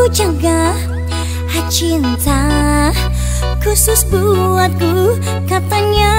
berpujangga Cinta khusus buatku Katanya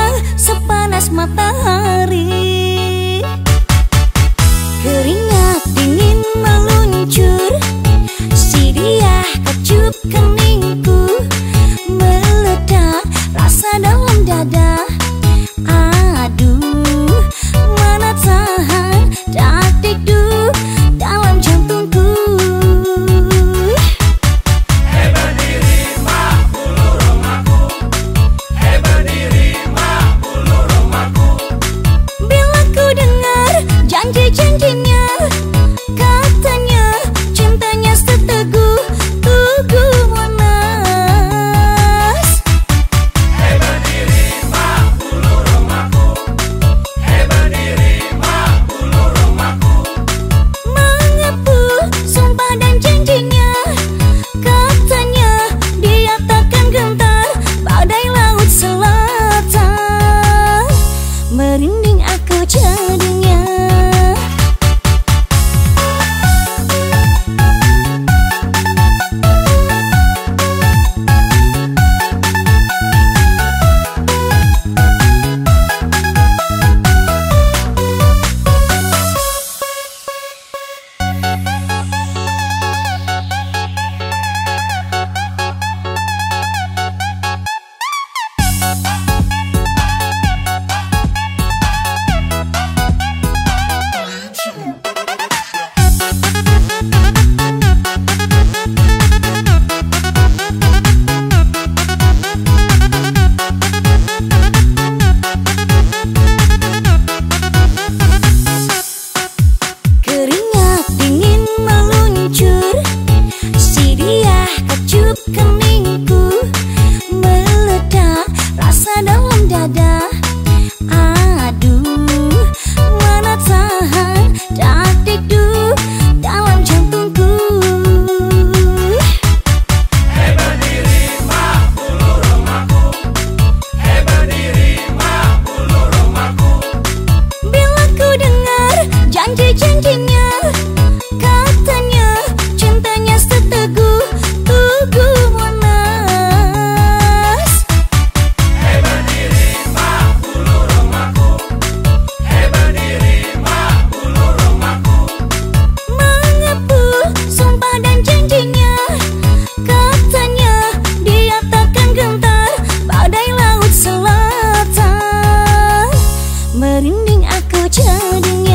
Merinding aku jadinya